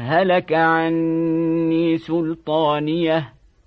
هلك عني سلطانية.